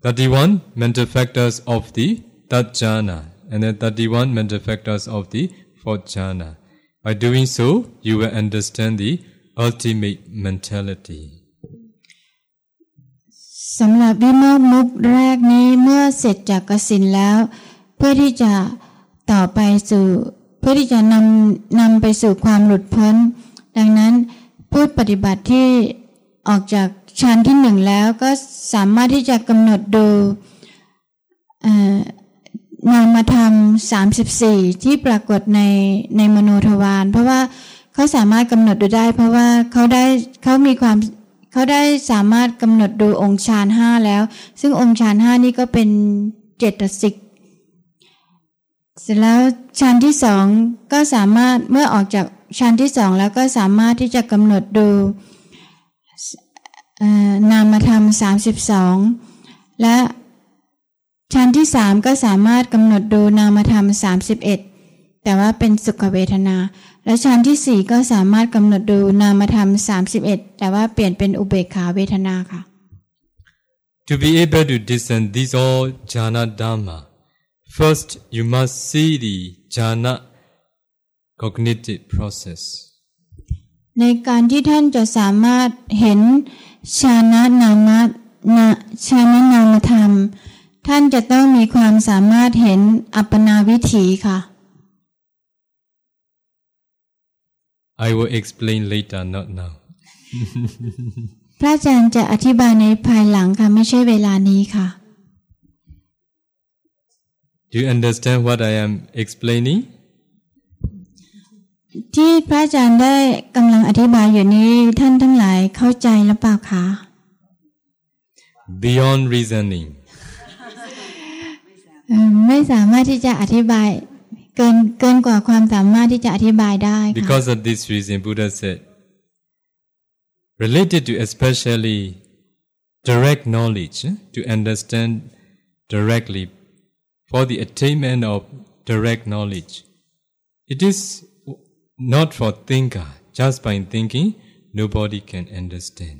31 mental factors of the third jhana and then 31 mental factors of the fourth jhana. By doing so, you will understand the ultimate mentality. สำหรับวิโมกมุกแรกนี้เมื่อเสร็จจากกสินแล้ว เพื่อที่จะต่อไปสู่ เพื่อที่จะนำนำไปสู่ความหลุดพ้น ดังนั้นผู้ปฏิบัติที่ ออกจากชั้นที่หนึ่งแล้วก็สามารถที่จะกำหนดดูนามธรรม 34 ที่ปรากฏในในมโนทวารเพราะว่าเขาสามารถกำหนดดูได้ เพราะว่าเขาได้เขามีความเขาได้สามารถกำหนดดูองค์ฌานห้าแล้ว ซึ่งองค์ฌานห้านี่ก็เป็นเจตสิกเสร็จแล้วฌานที่สองก็สามารถเมื่อออกจากฌานที่สองแล้วก็สามารถที่จะกำหนดดู นามธรรมสามสิบสองและชั้นที่สามก็สามารถกำหนดดูนามธรรมสามสิบเอ็ดแต่ว่าเป็นสุขเวทนา และชั้นที่สี่ก็สามารถกำหนดดูนามธรรมสามสิบเอ็ดแต่ว่าเปลี่ยนเป็นอุเบกขาเวทนาค่ะ To be able to discern these all jhana dhamma, first you must see the jhana cognitive process. ในการที่ท่านจะสามารถเห็น ชานะนามะนาชานะนามธรรม ท่านจะต้องมีความสามารถเห็นอัปปนาวิถีค่ะ I will explain later not now พระอาจารย์จะอธิบายในภายหลังค่ะ ไม่ใช่เวลานี้ค่ะ Do you understand what I am explaining ที่พระอาจารย์ได้กำลังอธิบายอยู่นี้ท่านทั้งหลายเข้าใจหรือเปล่าคะ Beyond reasoning ไม่สามารถที่จะอธิบายเกินเกินกว่าความสามารถที่จะอธิบายได้ Because of this reason Buddha said related to especially direct knowledge to understand directly for the attainment of direct knowledge it is not for thinker just by thinking nobody can understand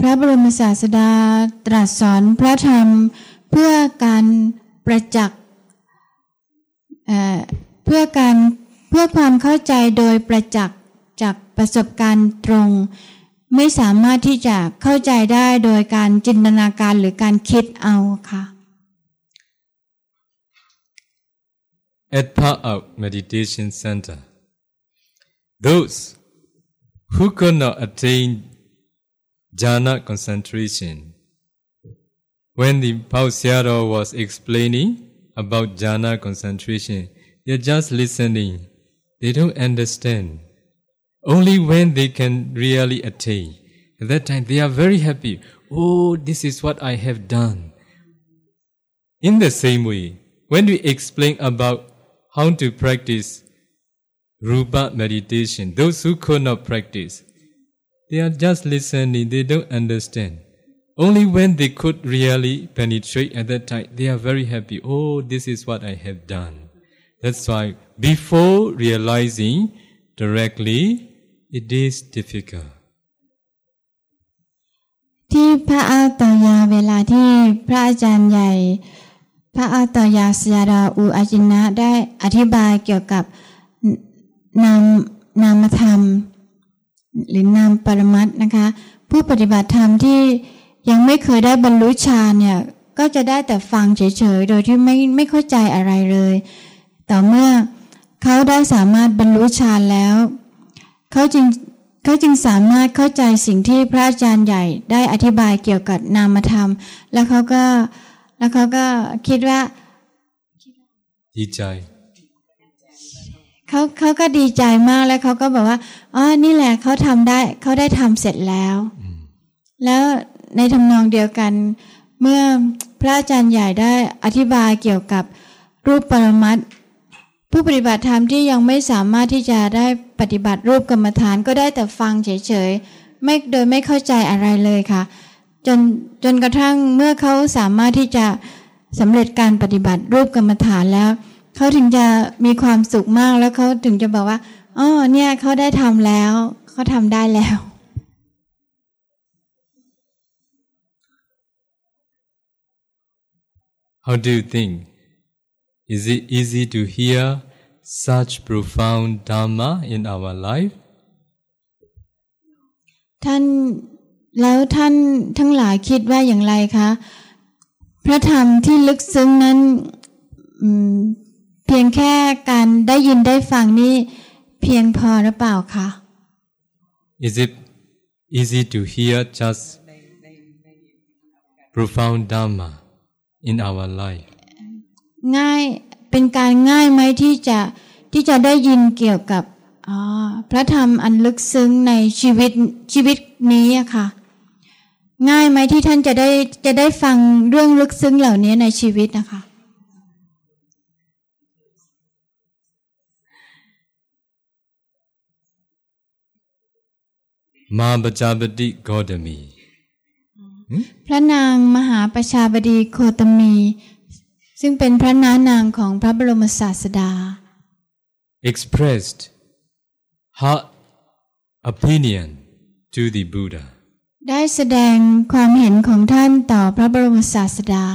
พระบรมศาสดาตรัสสอนพระธรรมเพื่อการประจักษ์เพื่อการเพื่อความเข้าใจโดยประจักษ์จากประสบการณ์ตรง ไม่สามารถที่จะเข้าใจได้โดยการจินตนาการหรือการคิดเอาค่ะ at part of meditation center. Those who could not attain jhana concentration, when the Pausiaro was explaining about jhana concentration, they're just listening. They don't understand. Only when they can really attain, at that time they are very happy. Oh, this is what I have done. In the same way, when we explain about how to practice rupa meditation. Those who could not practice, they are just listening, they don't understand. Only when they could really penetrate at that time, they are very happy. Oh, this is what I have done. That's why before realizing directly, it is difficult. ที่พระอาตยาเวลาที่พระอาจารย์ใหญ่ พระอาตยาสยาดาอูอาจินะได้อธิบายเกี่ยวกับนามนามธรรม หรือนามปรมัตนะคะ ผู้ปฏิบัติธรรมที่ยังไม่เคยได้บรรลุฌานเนี่ยก็จะได้แต่ฟังเฉยๆ โดยที่ไม่ไม่เข้าใจอะไรเลย ต่อเมื่อเขาได้สามารถบรรลุฌานแล้วเขาจึงเขาจึงสามารถเข้าใจสิ่งที่พระอาจารย์ใหญ่ได้อธิบายเกี่ยวกับนามธรรม แล้วเขาก็ แล้วเขาก็คิดว่าดีใจเขาเขาก็ดีใจมากแล้วเขาก็บอกว่าอ๋อนี่แหละเขาทำได้เขาได้ทำเสร็จแล้ว แล้วในทำนองเดียวกัน เมื่อพระอาจารย์ใหญ่ได้อธิบายเกี่ยวกับรูปปรมัตผู้ปฏิบัติธรรมที่ยังไม่สามารถที่จะได้ปฏิบัติรูปกรรมฐานก็ได้แต่ฟังเฉยๆไม่โดยไม่เข้าใจอะไรเลยค่ะ จนจนกระทั่งเมื่อเขาสามารถที่จะสำเร็จการปฏิบัติรูปกรรมฐานแล้ว เขาถึงจะมีความสุขมากแล้วเขาถึงจะบอกว่าอ๋อเนี่ยเขาได้ทำแล้ว เขาทำได้แล้ว How do you think? Is it easy to hear such profound Dharma in our life? ท่าน แล้วท่านทั้งหลายคิดว่าอย่างไรคะ พระธรรมที่ลึกซึ้งนั้นเพียงแค่การได้ยินได้ฟังนี่เพียงพอหรือเปล่าคะ Is it easy to hear just profound Dharma in our life ง่ายเป็นการง่ายไหมที่จะที่จะได้ยินเกี่ยวกับพระธรรมอันลึกซึ้งในชีวิตชีวิตนี้อะค่ะ ง่ายไหมที่ท่านจะได้จะได้ฟังเรื่องลึกซึ้งเหล่านี้ในชีวิตนะคะ มาปจาบดิโกดมี พระนางมหาประชาบดีโคตมี ซึ่งเป็นพระนานางของพระบรมศาสดา expressed her opinion to the Buddha ได้แสดงความเห็นของท่านต่อพระบรมศาสดา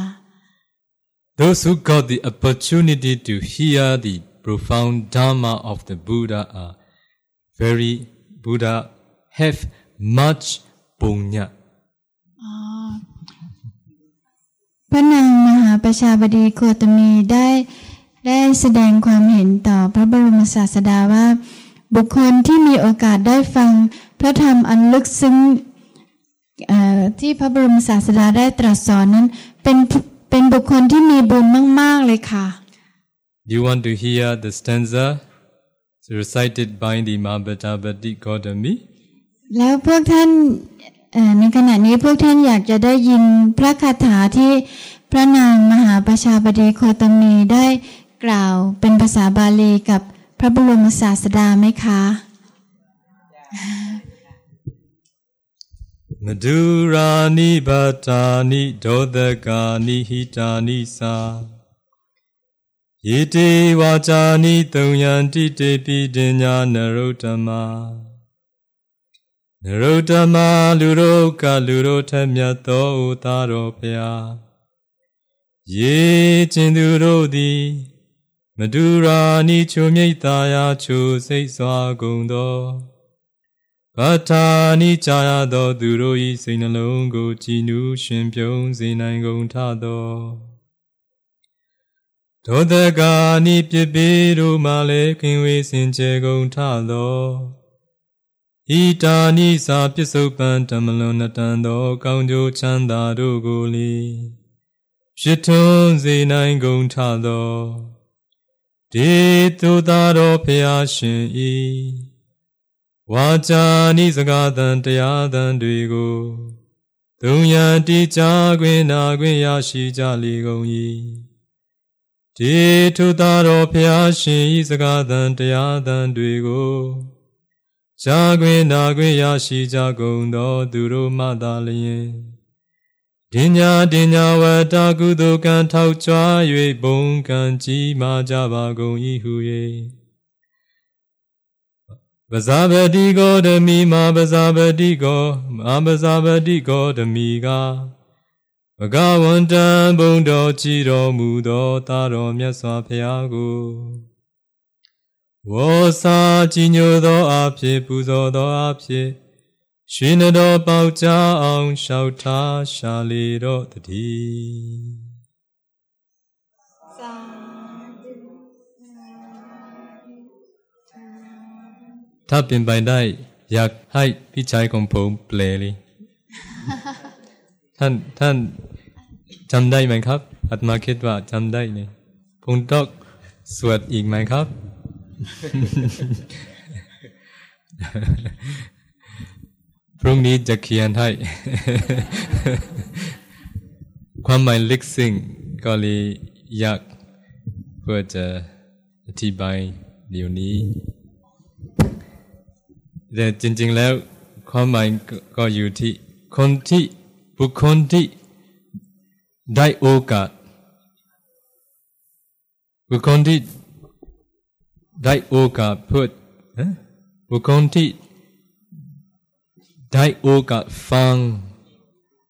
Those who got the opportunity to hear the profound Dharma of the Buddha are very Buddha have much punya พระนางมหาประชาบดีโคตมีได้ได้แสดงความเห็นต่อพระบรมศาสดาว่า บุคคลที่มีโอกาสได้ฟัง พระธรรมอันลึกซึ้ง ที่พระบรมศาสดาได้ตรัสสอนนั้นเป็นเป็นบุคคลที่มีบุญมาก ๆ เลยค่ะ Do you want to hear the stanza recited by the Mahabharata Gautami? แล้วพวกท่านในขณะนี้พวกท่านอยากจะได้ยินพระคาถาที่พระนางมหาประชาบดีโคตมีได้กล่าวเป็นภาษาบาลีกับพระบรมศาสดาไหมคะม မဒူရာနိဗတာနိဒောတကာနိဟိတာနိသာယေတေဝါချာနိတုံယံတိတေပိဒညာနရုတ္တမနရုတ္တမလူတို့ကလူတို့ထမြတ်သောဥသာတော်ဖျားယေကျင်သူတို့သည်မဒူရာနိချုမြိတ်သာယာချုစိတ်စွာကုန်သော ဗထာနိကြာရသောသူတို့၏စိတ်နှလုံးကိုကြည်နူးရှင်ပြုံးစေနိုင်ကုန်ထသောဒေါသကာနိပြပေတို့မှလည်းခင်ဝေစင်ကြယ်ကုန်ထသောဤတာနိစာပစ္စုပန်ဓမ္မလွန်နတန်သော ကောင်းကျိုးချမ်းသာတို့ကိုလေဖြစ်ထွန်းစေနိုင်ကုန်ထသောဒေတုသာတော်ဖျားရှင်ဤ ဝါจาနိစကားတန်တရားတန်တွေကိုသုံးရတိကြခွင်နာခွင်ရရှိကြလေကုန်၏ဒေထုသာတော်ဖျားရှင်ဤစကားတန်တရားတန်တွေကိုရှားခွင်နာခွင်ရရှိကြကုန်သောသူတို့မှသာလျင်တင်ညာတင်ညာဝတ္တကုသိုလ်ကံထောက်ကြွား၍ဘုံကံကြီးမာကြပါကုန်၏ဟု၍ ပဇာပတိကောဓမိမာပဇာပတိကောမာပဇာပတိကောဓမိကဘဂဝန္တံဘုံတော်ကြည်တော်မူသောသာတော်မြတ်စွာဘုရားကိုဝေါစာကြည်ညိုသောအဖြစ်ပူဇော်သောအဖြစ်ရှင်တော်ပေါကြအောင်လျှောက်ထားရှာလေတော့တည်း ถ้าเป็นไปได้ อยากให้พี่ชายของผมเปลเลยท่านท่านจำได้ไหมครับอาตมาคิดว่าจำได้เนี่ยผมต้องสวดอีกไหมครับ พรุ่งนี้จะเขียนให้ ความหมายลึกซึ้งก็เลยอยากเพื่อจะอธิบายเดี๋ยวนี้ แต่จริง ๆ แล้วความหมายก็อยู่ที่คนที่บุคคลที่ได้โอกาสบุคคลที่ได้โอกาสเพื่อบุคคลที่ได้โอกาสฟัง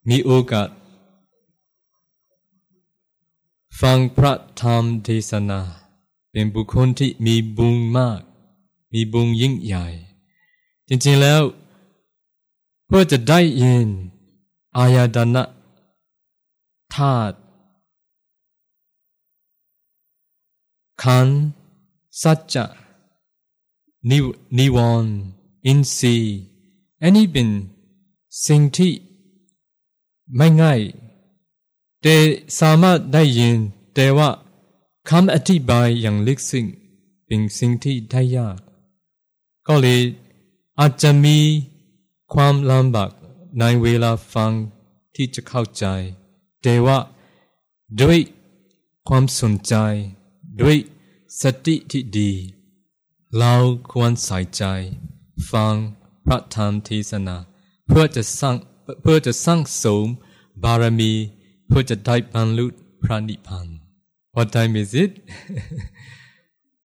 มีโอกาส ฟังพระธรรมเทศนา เป็นบุคคลที่มีบุญมาก มีบุญยิ่งใหญ่ จริงๆแล้ว เพื่อจะได้ยินอายตนะธาตุขันสัจจะนิวนิวรณ์อินทรีย์อันนี้เป็นสิ่งที่ไม่ง่ายแต่สามารถได้ยินแต่ว่าคำอธิบายอย่างลึกซึ้งเป็นสิ่งที่ได้ยาก ก็เลย อาจจะมีความลำบากในเวลาฟังที่จะเข้าใจ แต่ว่าด้วยความสนใจ ด้วยสติที่ดี เราควรใส่ใจ ฟังพระธรรมเทศนา เพื่อจะสร้างเพื่อจะสร้างสมบารมี เพื่อจะได้บรรลุพระนิพพาน What time is it?